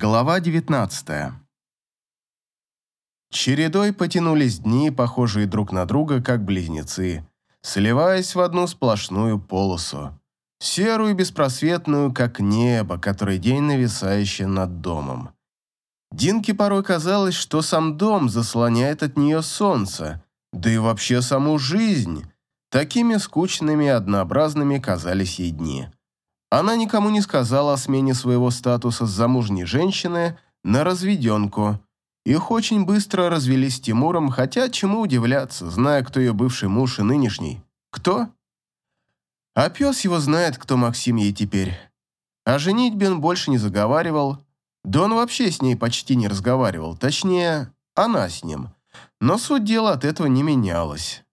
Глава 19 Чередой потянулись дни, похожие друг на друга, как близнецы, сливаясь в одну сплошную полосу. Серую и беспросветную, как небо, который день нависающий над домом. Динке порой казалось, что сам дом заслоняет от нее солнце, да и вообще саму жизнь. Такими скучными и однообразными казались ей дни. Она никому не сказала о смене своего статуса с замужней женщины на разведенку. Их очень быстро развели с Тимуром, хотя чему удивляться, зная, кто ее бывший муж и нынешний. Кто? А пес его знает, кто Максим ей теперь. О женитьбе он больше не заговаривал, да он вообще с ней почти не разговаривал, точнее, она с ним. Но суть дела от этого не менялась.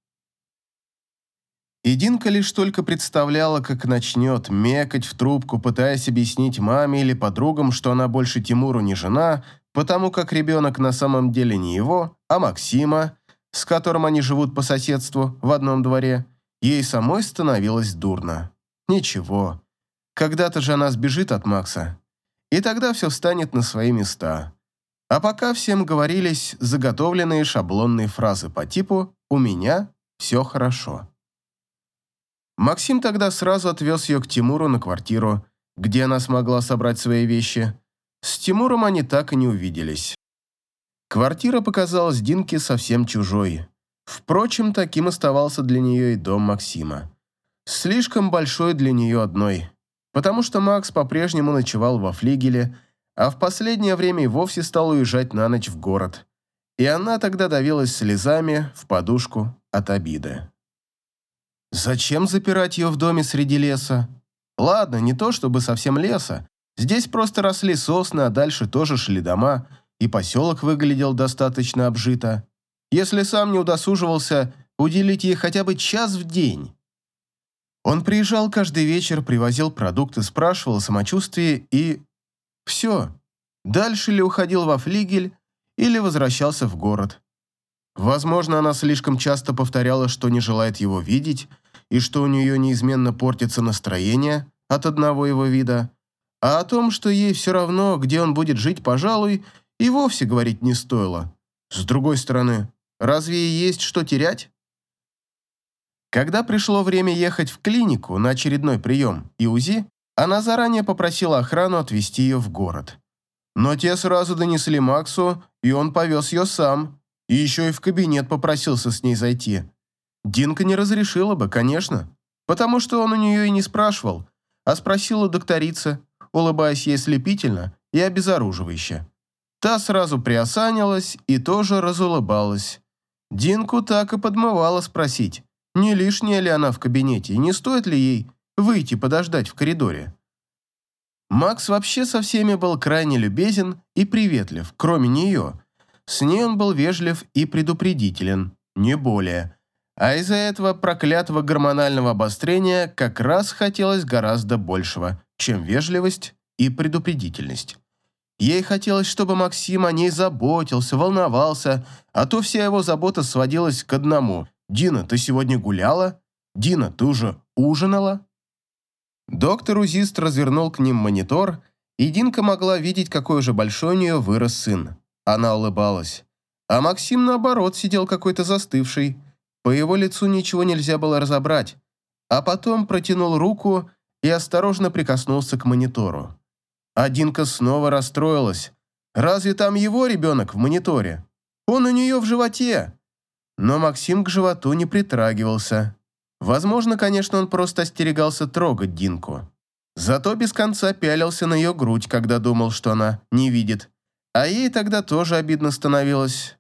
И Динка лишь только представляла, как начнет мекать в трубку, пытаясь объяснить маме или подругам, что она больше Тимуру не жена, потому как ребенок на самом деле не его, а Максима, с которым они живут по соседству в одном дворе, ей самой становилось дурно. Ничего. Когда-то же она сбежит от Макса, и тогда все встанет на свои места. А пока всем говорились заготовленные шаблонные фразы по типу «У меня все хорошо». Максим тогда сразу отвез ее к Тимуру на квартиру, где она смогла собрать свои вещи. С Тимуром они так и не увиделись. Квартира показалась Динке совсем чужой. Впрочем, таким оставался для нее и дом Максима. Слишком большой для нее одной, потому что Макс по-прежнему ночевал во флигеле, а в последнее время и вовсе стал уезжать на ночь в город. И она тогда давилась слезами в подушку от обиды. Зачем запирать ее в доме среди леса? Ладно, не то чтобы совсем леса. Здесь просто росли сосны, а дальше тоже шли дома, и поселок выглядел достаточно обжито. Если сам не удосуживался уделить ей хотя бы час в день. Он приезжал каждый вечер, привозил продукты, спрашивал о самочувствии и... Все. Дальше ли уходил во флигель, или возвращался в город. Возможно, она слишком часто повторяла, что не желает его видеть, и что у нее неизменно портится настроение от одного его вида, а о том, что ей все равно, где он будет жить, пожалуй, и вовсе говорить не стоило. С другой стороны, разве ей есть что терять? Когда пришло время ехать в клинику на очередной прием и УЗИ, она заранее попросила охрану отвезти ее в город. Но те сразу донесли Максу, и он повез ее сам, и еще и в кабинет попросился с ней зайти. Динка не разрешила бы, конечно, потому что он у нее и не спрашивал, а спросил у докторицы, улыбаясь ей слепительно и обезоруживающе. Та сразу приосанилась и тоже разулыбалась. Динку так и подмывала спросить, не лишняя ли она в кабинете и не стоит ли ей выйти подождать в коридоре. Макс вообще со всеми был крайне любезен и приветлив, кроме нее. С ней он был вежлив и предупредителен, не более – а из-за этого проклятого гормонального обострения как раз хотелось гораздо большего, чем вежливость и предупредительность. Ей хотелось, чтобы Максим о ней заботился, волновался, а то вся его забота сводилась к одному. «Дина, ты сегодня гуляла? Дина, ты уже ужинала?» Доктор-узист развернул к ним монитор, и Динка могла видеть, какой уже большой у нее вырос сын. Она улыбалась. А Максим, наоборот, сидел какой-то застывший, по его лицу ничего нельзя было разобрать, а потом протянул руку и осторожно прикоснулся к монитору. Адинка снова расстроилась. Разве там его ребенок в мониторе? Он у нее в животе. Но Максим к животу не притрагивался. Возможно, конечно, он просто остерегался трогать Динку. Зато без конца пялился на ее грудь, когда думал, что она не видит. А ей тогда тоже обидно становилось.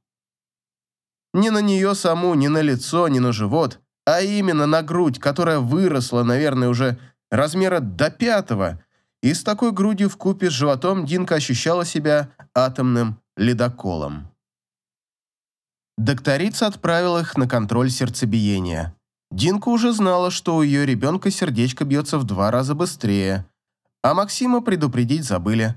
Не на нее саму, не на лицо, не на живот, а именно на грудь, которая выросла, наверное, уже размера до пятого, и с такой грудью в купе с животом Динка ощущала себя атомным ледоколом. Докторица отправила их на контроль сердцебиения. Динка уже знала, что у ее ребенка сердечко бьется в два раза быстрее, а Максима предупредить забыли.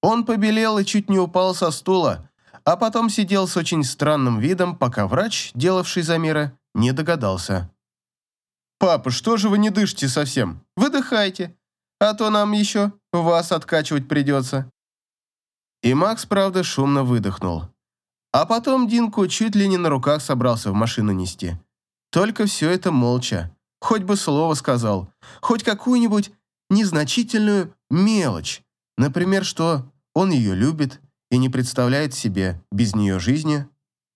Он побелел и чуть не упал со стула, а потом сидел с очень странным видом, пока врач, делавший замеры, не догадался. «Папа, что же вы не дышите совсем? Выдыхайте, а то нам еще вас откачивать придется». И Макс, правда, шумно выдохнул. А потом Динку чуть ли не на руках собрался в машину нести. Только все это молча. Хоть бы слово сказал. Хоть какую-нибудь незначительную мелочь. Например, что он ее любит и не представляет себе без нее жизни.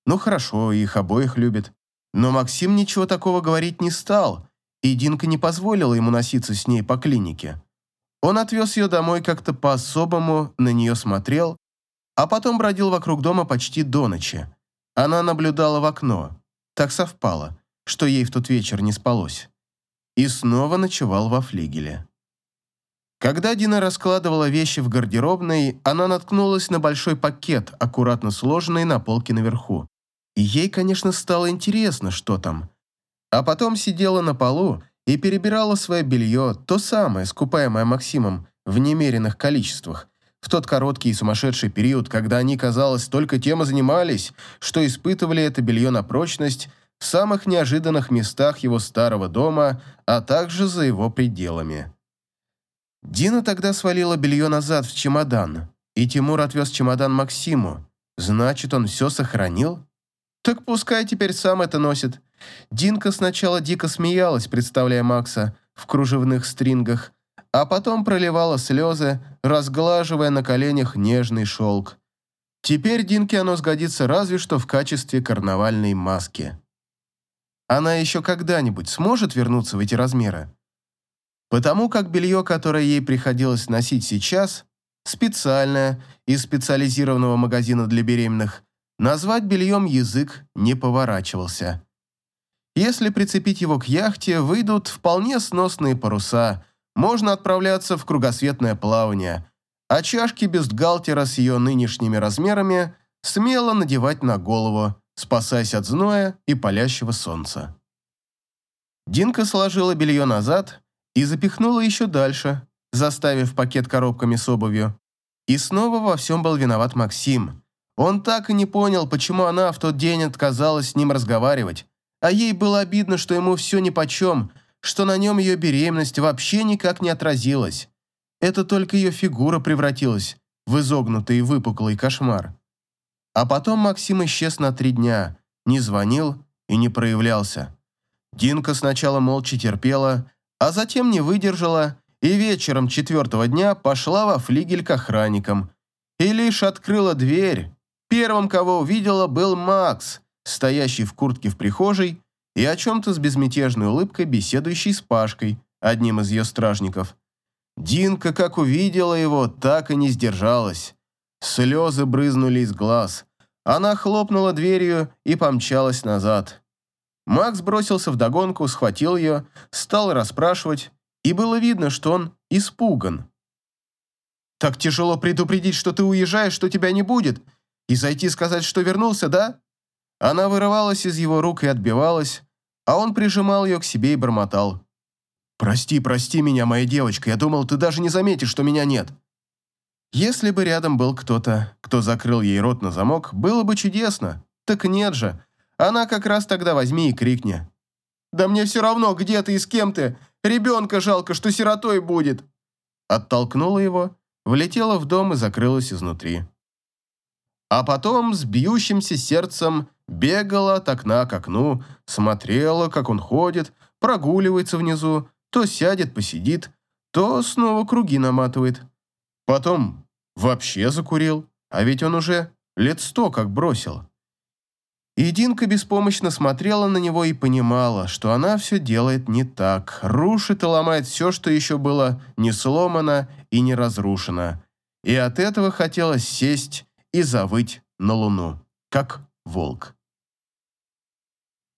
Ну хорошо, их обоих любит. Но Максим ничего такого говорить не стал, и Динка не позволила ему носиться с ней по клинике. Он отвез ее домой как-то по-особому, на нее смотрел, а потом бродил вокруг дома почти до ночи. Она наблюдала в окно. Так совпало, что ей в тот вечер не спалось. И снова ночевал во флигеле. Когда Дина раскладывала вещи в гардеробной, она наткнулась на большой пакет, аккуратно сложенный на полке наверху. И ей, конечно, стало интересно, что там. А потом сидела на полу и перебирала свое белье, то самое, скупаемое Максимом, в немеренных количествах, в тот короткий и сумасшедший период, когда они, казалось, только тем и занимались, что испытывали это белье на прочность в самых неожиданных местах его старого дома, а также за его пределами. Дина тогда свалила белье назад в чемодан, и Тимур отвез чемодан Максиму. Значит, он все сохранил? Так пускай теперь сам это носит. Динка сначала дико смеялась, представляя Макса в кружевных стрингах, а потом проливала слезы, разглаживая на коленях нежный шелк. Теперь Динке оно сгодится разве что в качестве карнавальной маски. Она еще когда-нибудь сможет вернуться в эти размеры? Потому как белье, которое ей приходилось носить сейчас, специальное, из специализированного магазина для беременных, назвать бельем язык не поворачивался. Если прицепить его к яхте, выйдут вполне сносные паруса – можно отправляться в кругосветное плавание, а чашки бюстгальтера с ее нынешними размерами смело надевать на голову, спасаясь от зноя и палящего солнца. Динка сложила белье назад и запихнула еще дальше, заставив пакет коробками с обувью. И снова во всем был виноват Максим. Он так и не понял, почему она в тот день отказалась с ним разговаривать, а ей было обидно, что ему все нипочем – что на нем ее беременность вообще никак не отразилась. Это только ее фигура превратилась в изогнутый и выпуклый кошмар. А потом Максим исчез на три дня, не звонил и не проявлялся. Динка сначала молча терпела, а затем не выдержала и вечером четвертого дня пошла во флигель к охранникам. И лишь открыла дверь. Первым, кого увидела, был Макс, стоящий в куртке в прихожей и о чем-то с безмятежной улыбкой беседующий с Пашкой, одним из ее стражников. Динка, как увидела его, так и не сдержалась. Слезы брызнули из глаз. Она хлопнула дверью и помчалась назад. Макс бросился в догонку, схватил ее, стал расспрашивать, и было видно, что он испуган. «Так тяжело предупредить, что ты уезжаешь, что тебя не будет, и зайти сказать, что вернулся, да?» Она вырывалась из его рук и отбивалась, а он прижимал ее к себе и бормотал. «Прости, прости меня, моя девочка, я думал, ты даже не заметишь, что меня нет». Если бы рядом был кто-то, кто закрыл ей рот на замок, было бы чудесно. Так нет же. Она как раз тогда возьми и крикни. «Да мне все равно, где ты и с кем ты. Ребенка жалко, что сиротой будет». Оттолкнула его, влетела в дом и закрылась изнутри. А потом с бьющимся сердцем Бегала от окна к окну, смотрела, как он ходит, прогуливается внизу, то сядет, посидит, то снова круги наматывает. Потом вообще закурил, а ведь он уже лет сто как бросил. И Динка беспомощно смотрела на него и понимала, что она все делает не так, рушит и ломает все, что еще было не сломано и не разрушено. И от этого хотелось сесть и завыть на луну, как волк.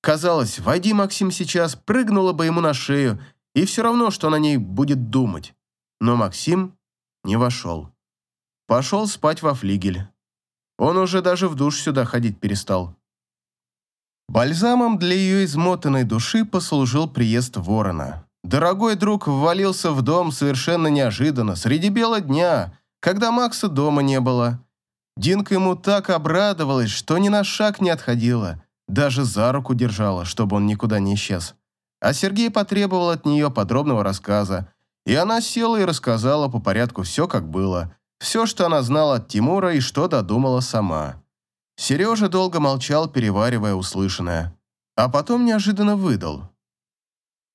Казалось, войди Максим сейчас, прыгнула бы ему на шею, и все равно, что на ней будет думать. Но Максим не вошел. Пошел спать во флигель. Он уже даже в душ сюда ходить перестал. Бальзамом для ее измотанной души послужил приезд ворона. Дорогой друг ввалился в дом совершенно неожиданно, среди бела дня, когда Макса дома не было. Динка ему так обрадовалась, что ни на шаг не отходила – даже за руку держала, чтобы он никуда не исчез. А Сергей потребовал от нее подробного рассказа, и она села и рассказала по порядку все, как было. Все, что она знала от Тимура и что додумала сама. Сережа долго молчал, переваривая услышанное, а потом неожиданно выдал.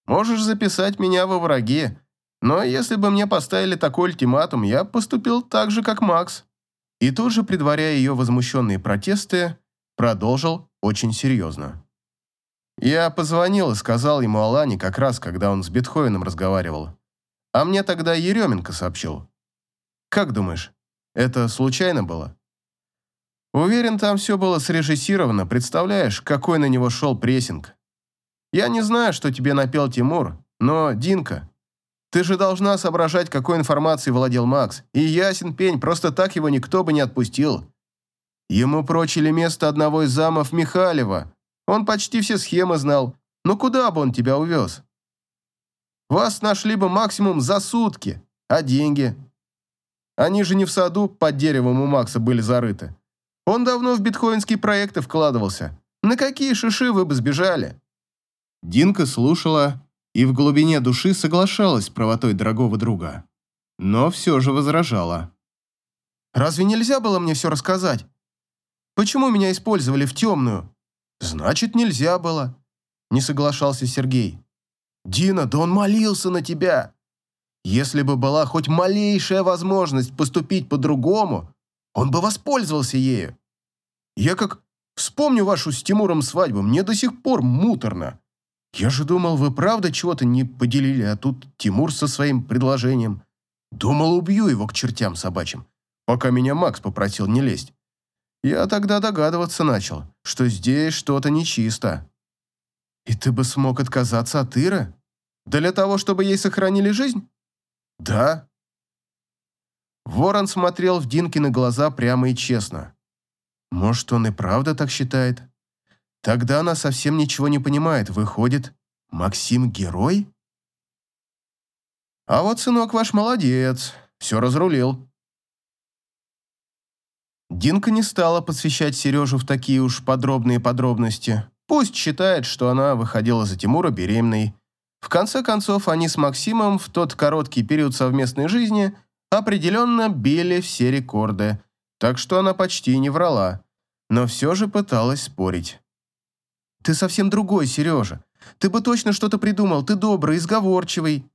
«Можешь записать меня во враги, но если бы мне поставили такой ультиматум, я поступил так же, как Макс». И тут же, предваряя ее возмущенные протесты, продолжил очень серьезно. Я позвонил и сказал ему о Лане как раз, когда он с Бетховеном разговаривал. А мне тогда Еременко сообщил. Как думаешь, это случайно было? Уверен, там все было срежиссировано, представляешь, какой на него шел прессинг. Я не знаю, что тебе напел Тимур, но, Динка, ты же должна соображать, какой информацией владел Макс, и ясен пень, просто так его никто бы не отпустил. Ему прочили место одного из замов Михалева, он почти все схемы знал, но куда бы он тебя увез? Вас нашли бы максимум за сутки, а деньги? Они же не в саду под деревом у Макса были зарыты. Он давно в битхоинские проекты вкладывался. На какие шиши вы бы сбежали?» Динка слушала и в глубине души соглашалась с правотой дорогого друга. Но все же возражала. «Разве нельзя было мне все рассказать? Почему меня использовали в темную?» «Значит, нельзя было», — не соглашался Сергей. «Дина, да он молился на тебя. Если бы была хоть малейшая возможность поступить по-другому, он бы воспользовался ею. Я как вспомню вашу с Тимуром свадьбу, мне до сих пор муторно. Я же думал, вы правда чего-то не поделили, а тут Тимур со своим предложением. Думал, убью его к чертям собачьим, пока меня Макс попросил не лезть. Я тогда догадываться начал, что здесь что-то нечисто. И ты бы смог отказаться от Иры? Для того, чтобы ей сохранили жизнь? Да. Ворон смотрел в Динкины глаза прямо и честно. Может, он и правда так считает? Тогда она совсем ничего не понимает. Выходит, Максим герой? А вот, сынок ваш молодец, все разрулил. Динка не стала посвящать Сережу в такие уж подробные подробности. Пусть считает, что она выходила за Тимура беременной. В конце концов, они с Максимом в тот короткий период совместной жизни определенно били все рекорды, так что она почти не врала, но все же пыталась спорить. «Ты совсем другой, Сережа. Ты бы точно что-то придумал, ты добрый, изговорчивый».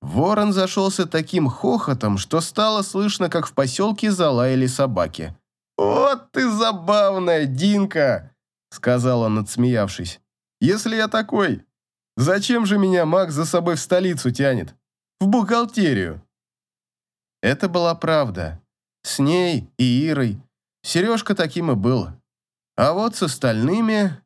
Ворон зашелся таким хохотом, что стало слышно, как в поселке залаяли собаки. «Вот ты забавная, Динка!» — сказал он, отсмеявшись. «Если я такой, зачем же меня Макс за собой в столицу тянет? В бухгалтерию?» Это была правда. С ней и Ирой. Сережка таким и был. А вот с остальными...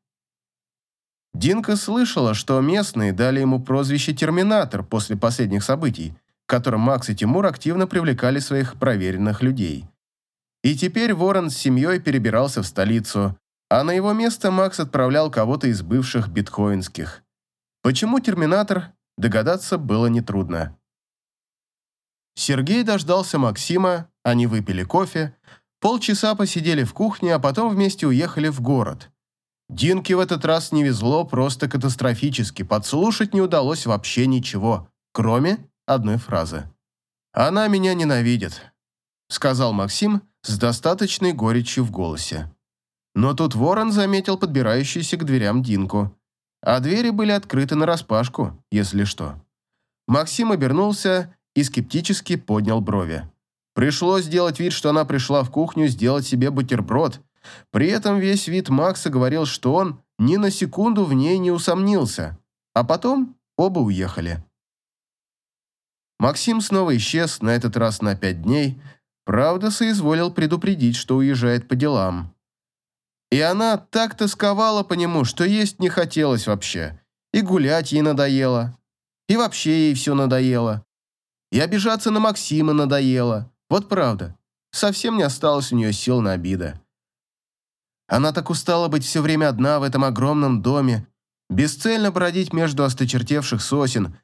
Динка слышала, что местные дали ему прозвище «Терминатор» после последних событий, к которым Макс и Тимур активно привлекали своих проверенных людей. И теперь Ворон с семьей перебирался в столицу, а на его место Макс отправлял кого-то из бывших биткоинских. Почему «Терминатор» догадаться было нетрудно. Сергей дождался Максима, они выпили кофе, полчаса посидели в кухне, а потом вместе уехали в город. Динке в этот раз не везло просто катастрофически, подслушать не удалось вообще ничего, кроме одной фразы. «Она меня ненавидит», — сказал Максим с достаточной горечью в голосе. Но тут ворон заметил подбирающуюся к дверям Динку, а двери были открыты нараспашку, если что. Максим обернулся и скептически поднял брови. Пришлось сделать вид, что она пришла в кухню сделать себе бутерброд. При этом весь вид Макса говорил, что он ни на секунду в ней не усомнился. А потом оба уехали. Максим снова исчез, на этот раз на пять дней. Правда, соизволил предупредить, что уезжает по делам. И она так тосковала по нему, что есть не хотелось вообще. И гулять ей надоело. И вообще ей все надоело. И обижаться на Максима надоело. Вот правда. Совсем не осталось у нее сил на обиды. Она так устала быть все время одна в этом огромном доме, бесцельно бродить между осточертевших сосен.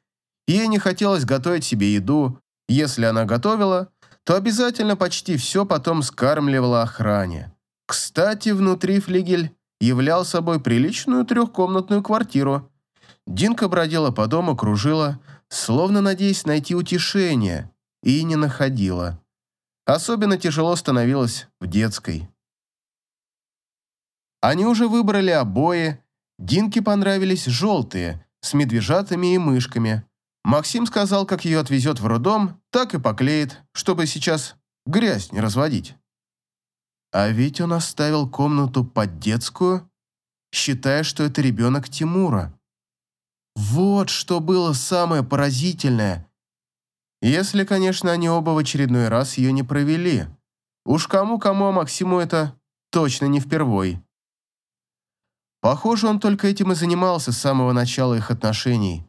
Ей не хотелось готовить себе еду. Если она готовила, то обязательно почти все потом скармливала охране. Кстати, внутри флигель являл собой приличную трехкомнатную квартиру. Динка бродила по дому, кружила, словно надеясь найти утешение, и не находила. Особенно тяжело становилось в детской. Они уже выбрали обои. Динке понравились желтые, с медвежатами и мышками. Максим сказал, как ее отвезет в роддом, так и поклеит, чтобы сейчас грязь не разводить. А ведь он оставил комнату под детскую, считая, что это ребенок Тимура. Вот что было самое поразительное. Если, конечно, они оба в очередной раз ее не провели. Уж кому-кому, а Максиму это точно не впервой. Похоже, он только этим и занимался с самого начала их отношений.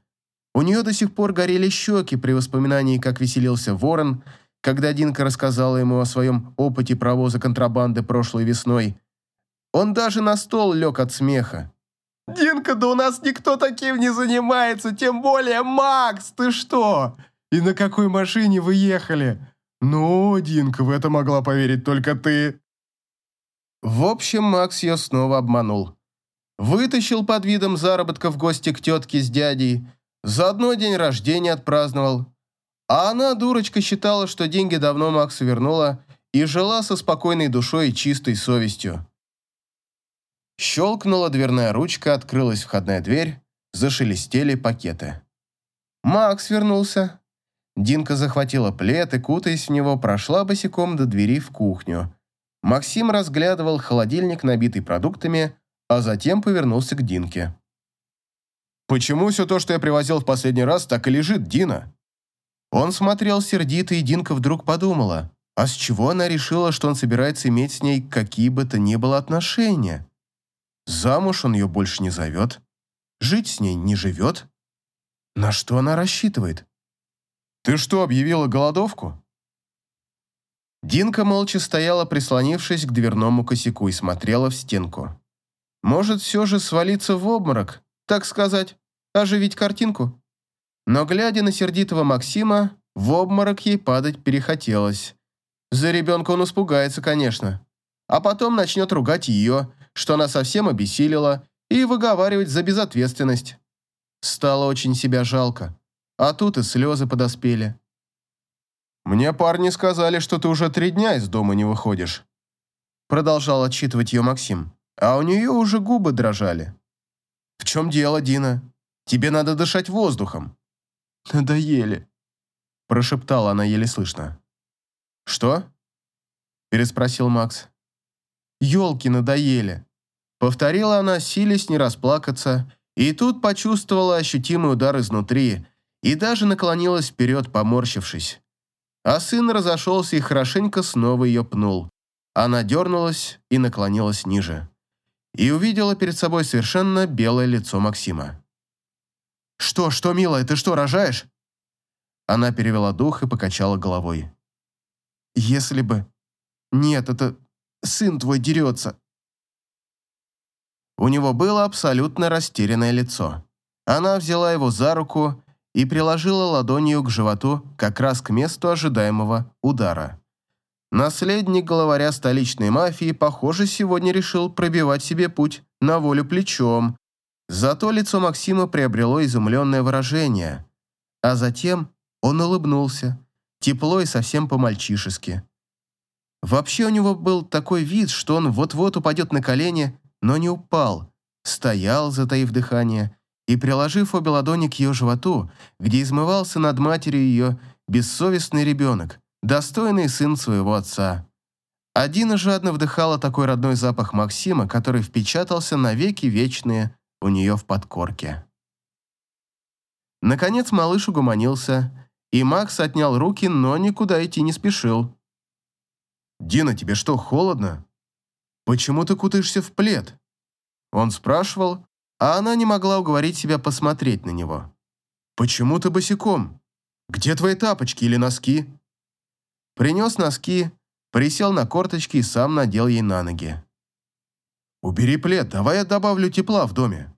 У нее до сих пор горели щеки при воспоминании, как веселился Ворон, когда Динка рассказала ему о своем опыте провоза контрабанды прошлой весной. Он даже на стол лег от смеха. «Динка, да у нас никто таким не занимается, тем более Макс, ты что? И на какой машине вы ехали? Ну, Динка, в это могла поверить только ты». В общем, Макс ее снова обманул. Вытащил под видом заработка в гости к тетке с дядей, заодно день рождения отпраздновал. А она, дурочка, считала, что деньги давно Максу вернула и жила со спокойной душой и чистой совестью. Щелкнула дверная ручка, открылась входная дверь, зашелестели пакеты. Макс вернулся. Динка захватила плед и, кутаясь в него, прошла босиком до двери в кухню. Максим разглядывал холодильник, набитый продуктами, а затем повернулся к Динке. «Почему все то, что я привозил в последний раз, так и лежит, Дина?» Он смотрел сердито, и Динка вдруг подумала, а с чего она решила, что он собирается иметь с ней какие бы то ни было отношения? Замуж он ее больше не зовет, жить с ней не живет. На что она рассчитывает? «Ты что, объявила голодовку?» Динка молча стояла, прислонившись к дверному косяку и смотрела в стенку. Может, все же свалиться в обморок, так сказать, оживить картинку? Но, глядя на сердитого Максима, в обморок ей падать перехотелось. За ребенка он испугается, конечно. А потом начнет ругать ее, что она совсем обессилила, и выговаривать за безответственность. Стало очень себя жалко. А тут и слезы подоспели. «Мне парни сказали, что ты уже три дня из дома не выходишь», продолжал отчитывать ее Максим а у нее уже губы дрожали. «В чем дело, Дина? Тебе надо дышать воздухом». «Надоели», – прошептала она еле слышно. «Что?» – переспросил Макс. «Елки надоели», – повторила она, силясь не расплакаться, и тут почувствовала ощутимый удар изнутри и даже наклонилась вперед, поморщившись. А сын разошелся и хорошенько снова ее пнул. Она дернулась и наклонилась ниже и увидела перед собой совершенно белое лицо Максима. «Что, что, милая, ты что, рожаешь?» Она перевела дух и покачала головой. «Если бы... Нет, это... Сын твой дерется». У него было абсолютно растерянное лицо. Она взяла его за руку и приложила ладонью к животу как раз к месту ожидаемого удара. Наследник главаря столичной мафии, похоже, сегодня решил пробивать себе путь на волю плечом. Зато лицо Максима приобрело изумленное выражение. А затем он улыбнулся, тепло и совсем по-мальчишески. Вообще у него был такой вид, что он вот-вот упадет на колени, но не упал. Стоял, затаив дыхание, и, приложив обе ладони к ее животу, где измывался над матерью ее бессовестный ребенок, достойный сын своего отца. Адина жадно вдыхала такой родной запах Максима, который впечатался навеки вечные у нее в подкорке. Наконец малыш угомонился, и Макс отнял руки, но никуда идти не спешил. «Дина, тебе что, холодно? Почему ты кутаешься в плед?» Он спрашивал, а она не могла уговорить себя посмотреть на него. «Почему ты босиком? Где твои тапочки или носки?» Принес носки, присел на корточки и сам надел ей на ноги. «Убери плед, давай я добавлю тепла в доме».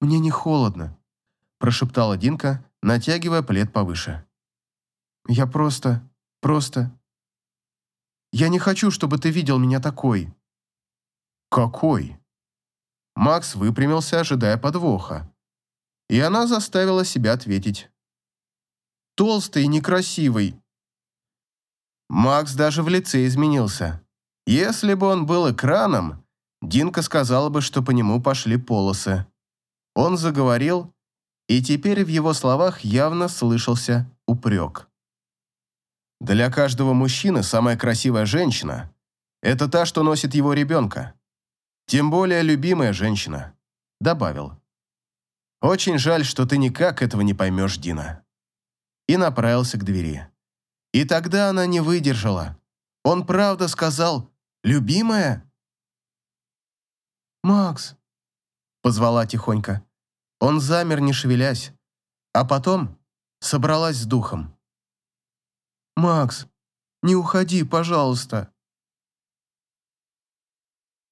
«Мне не холодно», – прошептала Динка, натягивая плед повыше. «Я просто... просто... Я не хочу, чтобы ты видел меня такой». «Какой?» Макс выпрямился, ожидая подвоха. И она заставила себя ответить. «Толстый и некрасивый, Макс даже в лице изменился. Если бы он был экраном, Динка сказала бы, что по нему пошли полосы. Он заговорил, и теперь в его словах явно слышался упрек. Для каждого мужчины самая красивая женщина – это та, что носит его ребенка. Тем более любимая женщина, добавил. Очень жаль, что ты никак этого не поймешь, Дина. И направился к двери. И тогда она не выдержала. Он правда сказал «любимая»? «Макс», — позвала тихонько. Он замер, не шевелясь, а потом собралась с духом. «Макс, не уходи, пожалуйста.